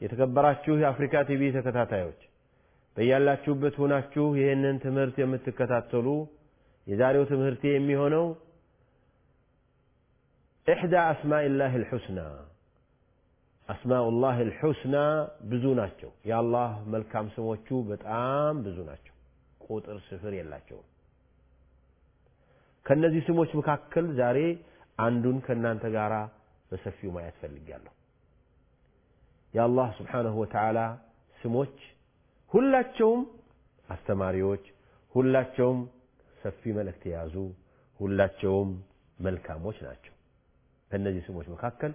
የተከበራችሁ የአፍሪካ ቲቪ ተከታታዮች በያላችሁበት ሆናችሁ ይህንን ትምህርት የምትከታተሉ የዛሬው ትምህርቴ የሚሆነው ኢሕዳ አስማኢላህ ልሑስና አስማኡላህ ልሑስና ብዙ ናቸው። የአላህ መልካም ስሞቹ በጣም ብዙ ናቸው። ቁጥር ስፍር የላቸውም። ከነዚህ ስሞች መካከል ዛሬ አንዱን ከእናንተ ጋር በሰፊው ማየት ፈልጊያለሁ የአላህ ስብሓንሁ ወተዓላ ስሞች ሁላቸውም አስተማሪዎች ሁላቸውም ሰፊ መልእክት የያዙ ሁላቸውም መልካሞች ናቸው። ከእነዚህ ስሞች መካከል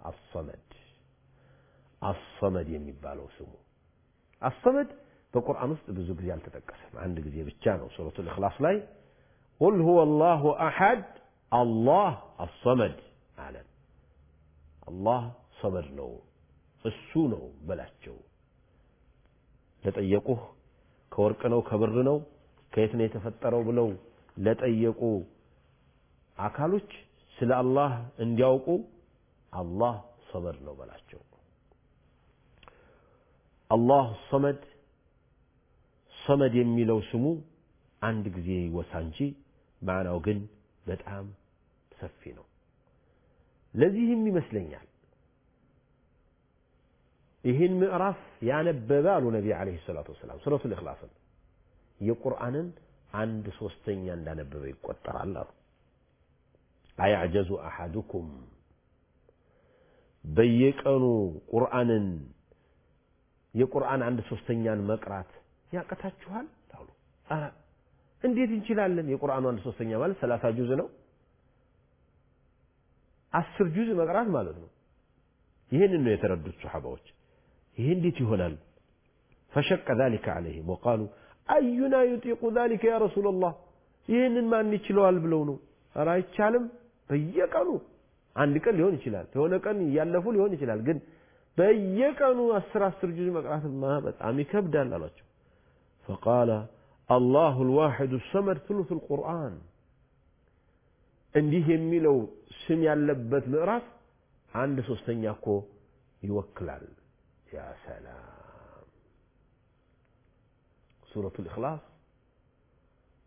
አሰመድ አሰመድ የሚባለው ስሙ። አሰመድ በቁርአን ውስጥ ብዙ ጊዜ አልተጠቀሰም። አንድ ጊዜ ብቻ ነው ሱረቱ ልእክላስ ላይ ቁል ሁወ አላሁ አሐድ አላህ አሰመድ አለን አላህ ሰመድ ነው እሱ ነው በላቸው። ለጠየቁህ ከወርቅ ነው ከብር ነው ከየት ነው የተፈጠረው ብለው ለጠየቁ አካሎች ስለ አላህ እንዲያውቁ አላህ ሰመድ ነው በላቸው። አላህ ሰመድ ሰመድ የሚለው ስሙ አንድ ጊዜ ይወሳ እንጂ ማዕናው ግን በጣም ሰፊ ነው። ለዚህም ይመስለኛል ይህን ምዕራፍ ያነበበ አሉ ነቢ ዓለይሂ ሰላቱ ወሰላም ሱረቱ ልእክላስን የቁርአንን አንድ ሶስተኛ እንዳነበበ ይቆጠራል አሉ። አያዕጀዙ አሐዱኩም በየቀኑ ቁርአንን የቁርአን አንድ ሶስተኛን መቅራት ያቀታችኋል አሉ። እንዴት እንችላለን? የቁርአኑ አንድ ሶስተኛ ማለት ሰላሳ ጁዝ ነው። አስር ጁዝ መቅራት ማለት ነው። ይህንን ነው የተረዱት ሰሓባዎች ይሄ እንዴት ይሆናል ፈሸቀ ذلك عليهم وقالوا أينا يطيق ذلك يا رسول الله ይህንን ማን ይችለዋል ብለው ነው ኧረ አይቻልም በየቀኑ አንድ ቀን ሊሆን ይችላል የሆነ ቀን እያለፉ ሊሆን ይችላል ግን በየቀኑ አስር አስር ጁዝ መቅራትማ በጣም ይከብዳል አሏቸው فقال الله الواحد الصمد ثلث القرآن እንዲህ የሚለው ስም ያለበት ምዕራፍ አንድ ሶስተኛ እኮ ይወክላል ያ ሰላም ሱረቱ ልእክላስ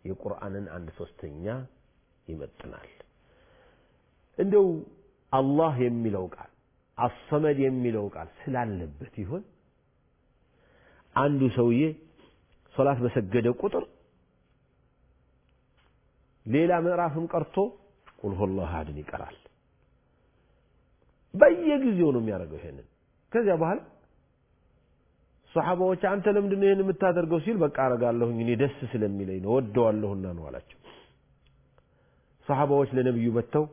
የቁርአንን አንድ ሶስተኛ ይመጥናል። እንደው አላህ የሚለው ቃል አሰመድ የሚለው ቃል ስላለበት ይሆን አንዱ ሰውዬ ሶላት በሰገደ ቁጥር ሌላ ምዕራፍም ቀርቶ ቁል ሁወላሁ አሐድን ይቀራል። በየጊዜው ነው የሚያደርገው ይሄንን። ከዚያ በኋላ ሰሓባዎች አንተ ለምንድን ነው ይህን የምታደርገው ሲል በቃ አረጋለሁኝ እኔ ደስ ስለሚለኝ ነው ወደዋለሁና ነው አላቸው። ሰሓባዎች ለነቢዩ መጥተው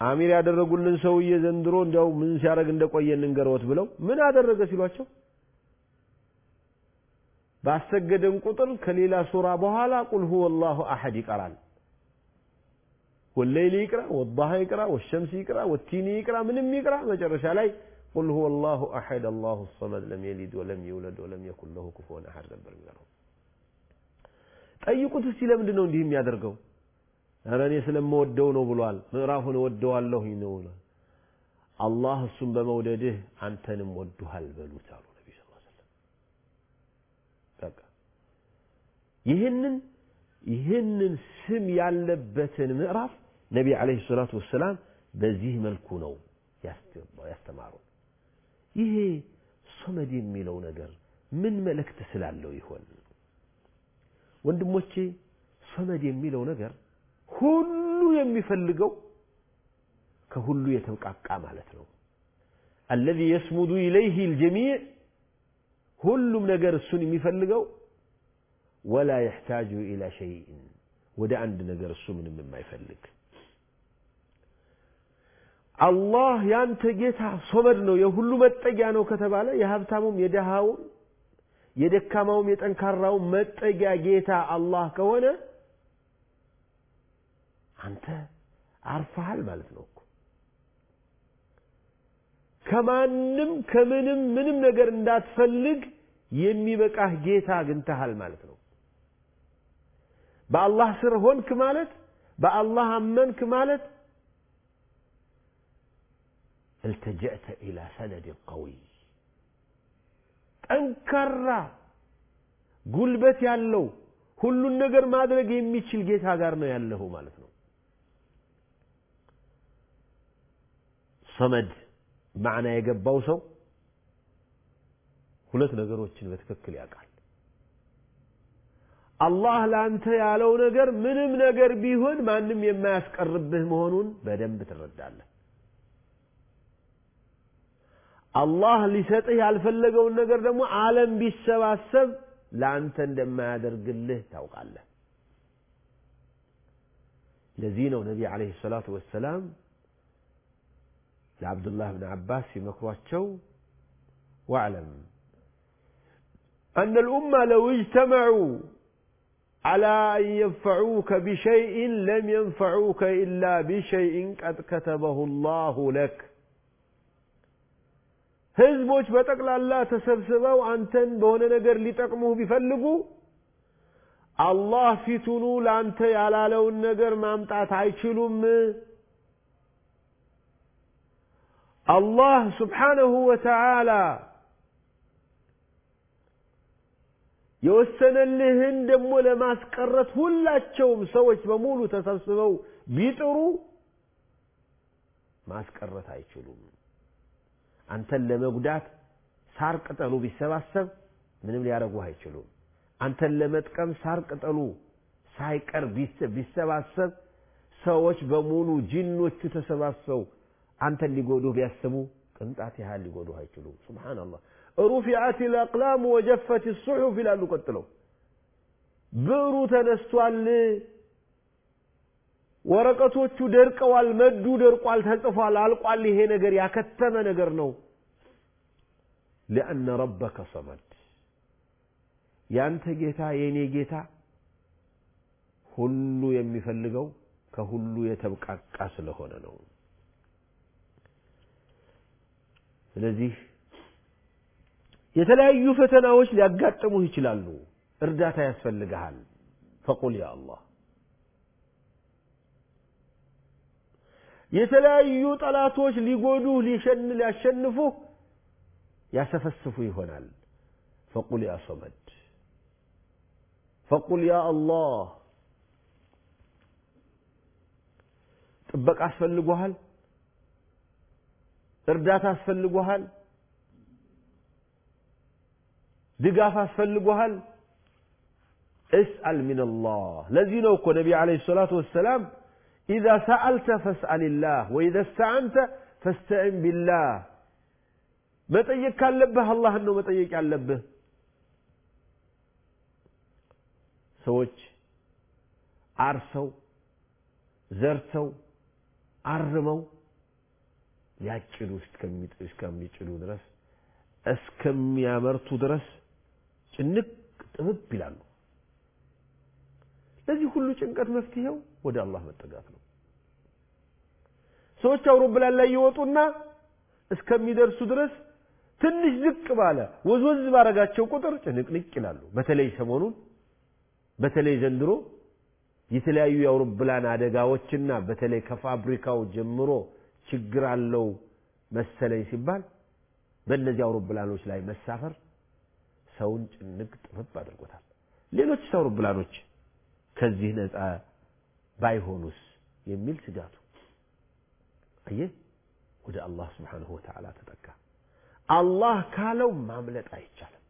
አሚር ያደረጉልን ሰውዬ ዘንድሮ እንዲያው ምን ሲያደርግ እንደቆየ እንንገረወት ብለው ምን አደረገ ሲሏቸው ባሰገደን ቁጥር ከሌላ ሱራ በኋላ ቁል ሁወ አላሁ አሐድ ይቀራል። ወለይል ይቅራ ወዳሃ ይቅራ ወሸምስ ይቅራ ወቲኒ ይቅራ ምንም ይቅራ። መጨረሻ ላይ ቁል ሁወ አላሁ አሐድ አላሁ ሰመድ ለም የሊድ ወለም ይውለድ ወለም የኩን ለሁ ኩፉወን አሐድ ነበር የሚለው ጠይቁት እስቲ ለምንድን ነው እንዲህ የሚያደርገው ኧረ እኔ ስለምወደው ነው ብሏል። ምዕራፉን እወደዋለሁኝ ነው አላህ እሱን በመውደድህ አንተንም ወዱሃል በሉት አሉ ነቢ ስ ሰለም በቃ ይህንን ይህንን ስም ያለበትን ምዕራፍ ነቢ ዓለይሂ ሰላቱ ወሰላም በዚህ መልኩ ነው ያስተማሩ ይሄ ሶመድ የሚለው ነገር ምን መልእክት ስላለው ይሆን? ወንድሞቼ ሶመድ የሚለው ነገር ሁሉ የሚፈልገው ከሁሉ የተብቃቃ ማለት ነው። አለዚ የስሙዱ ኢለይህ ልጀሚዕ ሁሉም ነገር እሱን የሚፈልገው ወላ የሕታጁ ኢላ ሸይእን ወደ አንድ ነገር እሱ ምንም የማይፈልግ አላህ ያንተ ጌታ ሶመድ ነው የሁሉ መጠጊያ ነው ከተባለ የሀብታሙም የደሃውም የደካማውም የጠንካራውም መጠጊያ ጌታ አላህ ከሆነ አንተ አርፈሃል ማለት ነው እኮ። ከማንም ከምንም ምንም ነገር እንዳትፈልግ የሚበቃህ ጌታ አግኝተሃል ማለት ነው። በአላህ ስር ሆንክ ማለት በአላህ አመንክ ማለት التجأت إلى سند قوي ጠንካራ ጉልበት ያለው ሁሉን ነገር ማድረግ የሚችል ጌታ ጋር ነው ያለሁ ማለት ነው ሰመድ ማዕና የገባው ሰው ሁለት ነገሮችን በትክክል ያውቃል አላህ ለአንተ ያለው ነገር ምንም ነገር ቢሆን ማንም የማያስቀርብህ መሆኑን በደንብ ትረዳለህ አላህ ሊሰጥህ ያልፈለገውን ነገር ደግሞ ዓለም ቢሰባሰብ ለአንተ እንደማያደርግልህ ታውቃለህ ለዚህ ነው ነቢ ዓለይሂ ሰላቱ ወሰላም ለዓብዱላህ ብን ዓባስ ሲመክሯቸው واعلم أن الأمة لو اجتمعوا على أن ينفعوك بشيء لم ينفعوك إلا بشيء قد كتبه الله لك ህዝቦች በጠቅላላ ተሰብስበው አንተን በሆነ ነገር ሊጠቅሙህ ቢፈልጉ አላህ ፊቱኑ ለአንተ ያላለውን ነገር ማምጣት አይችሉም። አላህ ስብሓነሁ ወተዓላ የወሰነልህን ደግሞ ለማስቀረት ሁላቸውም ሰዎች በሙሉ ተሰብስበው ቢጥሩ ማስቀረት አይችሉም አንተን ለመጉዳት ሳር ቅጠሉ ቢሰባሰብ ምንም ሊያደርጉህ አይችሉም። አንተን ለመጥቀም ሳር ቅጠሉ ሳይቀር ቢሰባሰብ ሰዎች በሙሉ ጂኖቹ ተሰባስበው አንተን ሊጎዱህ ቢያስቡ ቅንጣት ያህል ሊጎዱህ አይችሉም። ሱብሓነላህ ሩፊዓት ልአቅላም ወጀፈት ሱሑፍ ይላሉ ቀጥለው። ብዕሩ ተነስቷል ወረቀቶቹ ደርቀዋል፣ መዱ ደርቋል፣ ተጽፏል፣ አልቋል። ይሄ ነገር ያከተመ ነገር ነው። ሊአነ ረበከ ሰመድ ያንተ ጌታ የእኔ ጌታ ሁሉ የሚፈልገው ከሁሉ የተብቃቃ ስለሆነ ነው። ስለዚህ የተለያዩ ፈተናዎች ሊያጋጥሙህ ይችላሉ። እርዳታ ያስፈልግሃል። ፈቁል ያ አላህ የተለያዩ ጠላቶች ሊጎዱህ ሊሸን ሊያሸንፉህ ያሰፈስፉ ይሆናል። ፈቁል ያ ሰመድ ፈቁል ያ አላህ። ጥበቃ አስፈልጎሃል? እርዳታ አስፈልጎሃል? ድጋፍ አስፈልጎሃል? እስአል ምን አላህ ለዚህ ነው እኮ ነቢ ዓለይሂ ሰላቱ ወሰላም إذا سألت فاسأل الله وإذا استعنت فاستعن بالله መጠየቅ ካለብህ አላህን ነው መጠየቅ ያለብህ ሰዎች አርሰው ዘርተው አርመው ሊያጭዱ እስከሚጭዱ ድረስ እስከሚያመርቱ ድረስ ጭንቅ ጥብብ ይላሉ ለዚህ ሁሉ ጭንቀት መፍትሄው ወደ አላህ መጠጋት ነው ሰዎች አውሮፕላን ላይ ይወጡና እስከሚደርሱ ድረስ ትንሽ ዝቅ ባለ ወዝወዝ ባረጋቸው ቁጥር ጭንቅንቅ ይላሉ። በተለይ ሰሞኑን በተለይ ዘንድሮ የተለያዩ የአውሮፕላን አደጋዎችና በተለይ ከፋብሪካው ጀምሮ ችግር አለው መሰለኝ ሲባል በእነዚህ አውሮፕላኖች ላይ መሳፈር ሰውን ጭንቅ ጥብብ አድርጎታል። ሌሎች አውሮፕላኖች ከዚህ ነፃ ባይሆኑስ የሚል ስጋቱ አየህ ወደ አላህ ስብሓንሁ ወተዓላ ተጠጋ አላህ ካለው ማምለጥ አይቻልም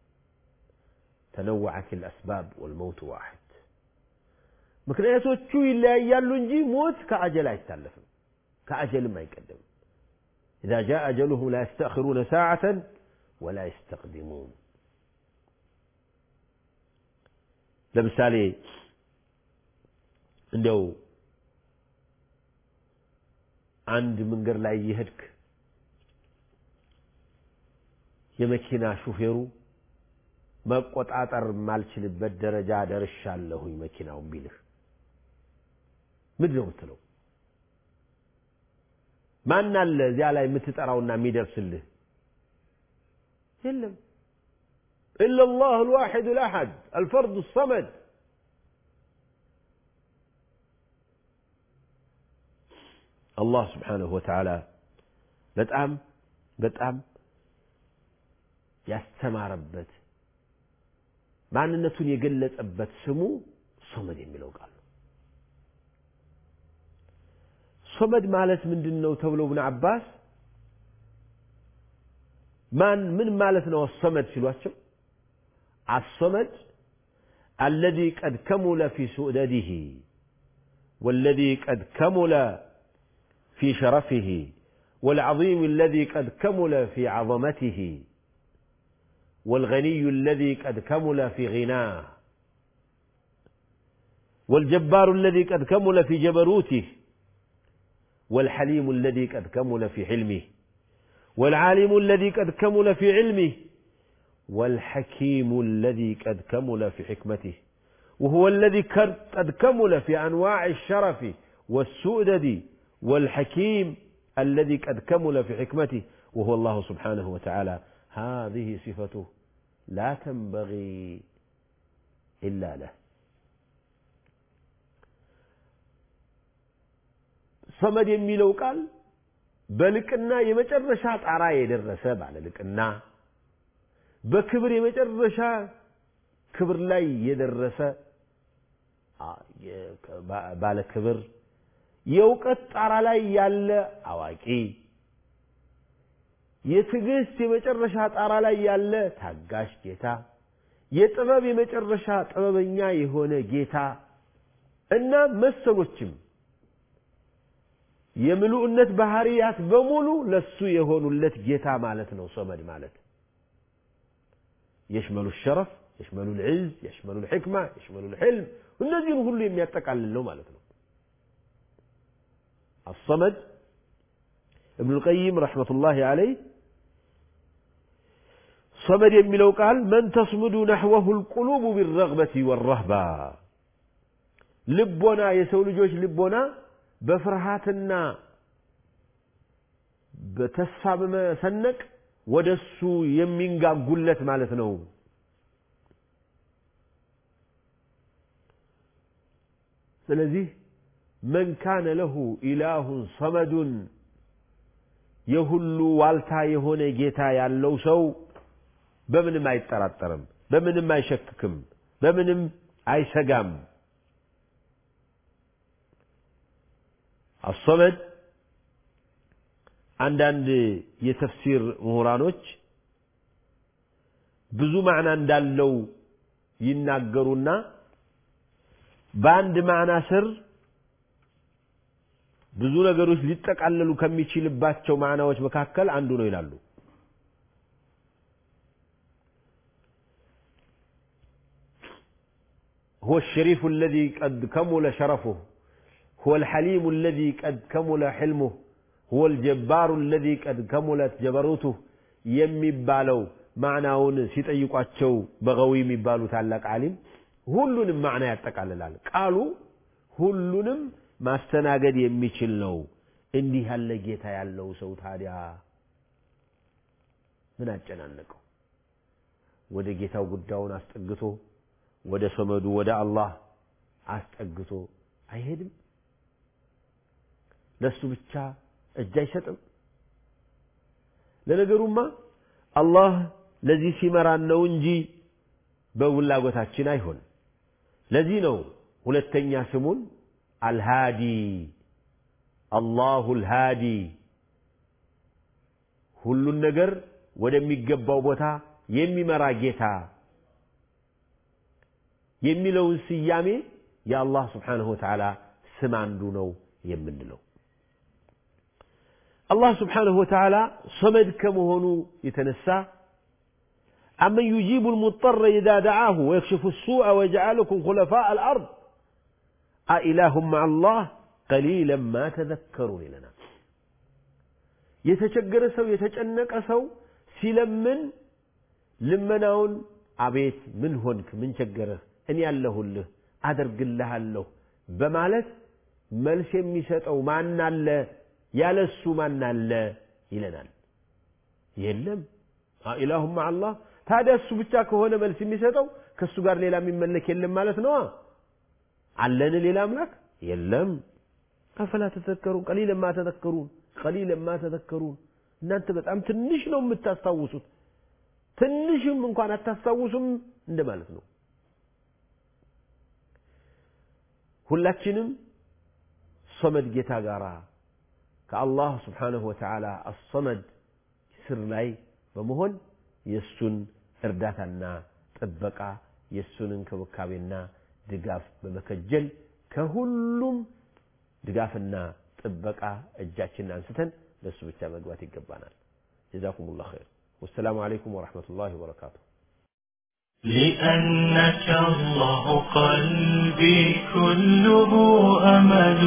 ተነወዐት ልአስባብ ወልመውት ዋሕድ ምክንያቶቹ ይለያያሉ እንጂ ሞት ከአጀል አይታለፍም ከአጀልም አይቀደምም إذا جاء أجلهم لا يستأخرون ساعة ولا يستقدمون ለምሳሌ እንደው አንድ መንገድ ላይ እየሄድክ የመኪና ሹፌሩ መቆጣጠር የማልችልበት ደረጃ ደርሻለሁኝ መኪናውን ቢልህ ምንድን ነው የምትለው? ማን አለ እዚያ ላይ የምትጠራውና የሚደርስልህ? የለም ኢለላህ አልዋሒድ አልአሐድ አልፈርዱ ሰመድ الله سبحانه وتعالى بتأم بتأم يستمر بيت مع أن النتون يقلت أبت سمو صمد يميلو قال صمد مالت من دنة وتولو ابن عباس من من مالتنا الصمد في الوسط الصمد الذي قد كمل في سؤدده والذي قد كمل في شرفه والعظيم الذي قد كمل في عظمته والغني الذي قد كمل في غناه والجبار الذي قد كمل في جبروته والحليم الذي قد كمل في حلمه والعالم الذي قد كمل في علمه والحكيم الذي قد كمل في حكمته وهو الذي قد كمل في أنواع الشرف والسؤدد والحكيم الذي قد كمل في حكمته وهو الله سبحانه وتعالى هذه صفته لا تنبغي الا له صمد የሚለው ቃል በልቅና የመጨረሻ ጣራ የደረሰ ባለ ልቅና በክብር የመጨረሻ ክብር ላይ የደረሰ ባለ ክብር የእውቀት ጣራ ላይ ያለ አዋቂ፣ የትዕግስት የመጨረሻ ጣራ ላይ ያለ ታጋሽ ጌታ፣ የጥበብ የመጨረሻ ጥበበኛ የሆነ ጌታ እና መሰሎችም የምሉዕነት ባህሪያት በሙሉ ለሱ የሆኑለት ጌታ ማለት ነው። ሶመድ ማለት የሽመሉ ሸረፍ፣ የሽመሉ ልዕዝ፣ የሽመሉ ልሕክማ፣ የሽመሉ ልሕልም እነዚህን ሁሉ የሚያጠቃልል ነው ማለት ነው። الصمد ابن القيم رحمة الله عليه صمد የሚለው ቃል من تصمد نحوه القلوب بالرغبة والرهبة ልቦና የሰው ልጆች ልቦና በፍርሃትና በተስፋ በመሰነቅ ወደ እሱ የሚንጋጉለት ማለት ነው ስለዚህ መን ካነ ለሁ ኢላሁን ሰመዱን የሁሉ ዋልታ የሆነ ጌታ ያለው ሰው በምንም አይጠራጠርም በምንም አይሸክክም በምንም አይሰጋም። አሰመድ አንዳንድ የተፍሲር ምሁራኖች ብዙ ማዕና እንዳለው ይናገሩና በአንድ ማዕና ስር ብዙ ነገሮች ሊጠቃለሉ ከሚችልባቸው ማዕናዎች መካከል አንዱ ነው ይላሉ هو الشريف الذي قد كمل شرفه هو الحليم الذي قد كمل حلمه هو الجبار الذي قد كملت جبروته የሚባለው ማዕናውን ሲጠይቋቸው በገዊ የሚባሉ ታላቅ ዓሊም ሁሉንም ማዕና ያጠቃልላል ቃሉ ሁሉንም ማስተናገድ የሚችል ነው። እንዲህ ያለ ጌታ ያለው ሰው ታዲያ ምን አጨናነቀው? ወደ ጌታው ጉዳዩን አስጠግቶ ወደ ሰመዱ ወደ አላህ አስጠግቶ አይሄድም? ለሱ ብቻ እጅ አይሰጥም? ለነገሩማ አላህ ለዚህ ሲመራን ነው እንጂ በውላጎታችን አይሆን ለዚህ ነው ሁለተኛ ስሙን አልሃዲ አላሁ ልሃዲ ሁሉን ነገር ወደሚገባው ቦታ የሚመራ ጌታ የሚለውን ስያሜ የአላህ ስብሓንሁ ወተዓላ ስም አንዱ ነው የምንለው አላህ ስብሓንሁ ወተዓላ ሰመድ ከመሆኑ የተነሳ أمن يجيب المضطر إذا دعاه ويكشف السوء ويجعلكم خلفاء الأرض አኢላሁም አላህ ቀሊለን ማ ተዘከሩን ይለናል። የተቸገረ ሰው የተጨነቀ ሰው ሲለምን ልመናውን አቤት ምን ሆንክ፣ ምን ቸገረህ፣ እኔ ያለሁልህ አደርግልሃለሁ በማለት መልስ የሚሰጠው ማናለ? ያለሱ ማናለ ይለናል። የለም ኢላሁም አላህ። ታዲያ እሱ ብቻ ከሆነ መልስ የሚሰጠው ከእሱ ጋር ሌላ የሚመለክ የለም ማለት ነዋ። አለን? ሌላ አምላክ የለም። አፈላ ተዘከሩን ቀሊለን ማ ተዘከሩን ቀሊለን ማ ተዘከሩን እናንተ በጣም ትንሽ ነው የምታስታውሱት። ትንሽም እንኳን አታስታውሱም እንደማለት ነው። ሁላችንም ሶመድ ጌታ ጋር ከአላህ ስብሓንሁ ወተዓላ አሰመድ ስር ላይ በመሆን የእሱን እርዳታና ጥበቃ የእሱን እንክብካቤና ድጋፍ በመከጀል ከሁሉም ድጋፍና ጥበቃ እጃችንን አንስተን ለእሱ ብቻ መግባት ይገባናል ጀዛኩም ላ ኸይር والسلام عليكم ورحمة الله وبركاته لأنك الله قلبي كله أمل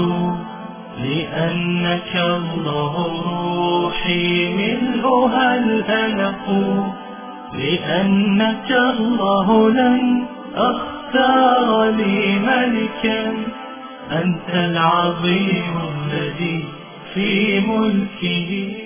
لأنك الله روحي منها الألق لأنك الله لن أختار لي ملكا أنت العظيم الذي في ملكه.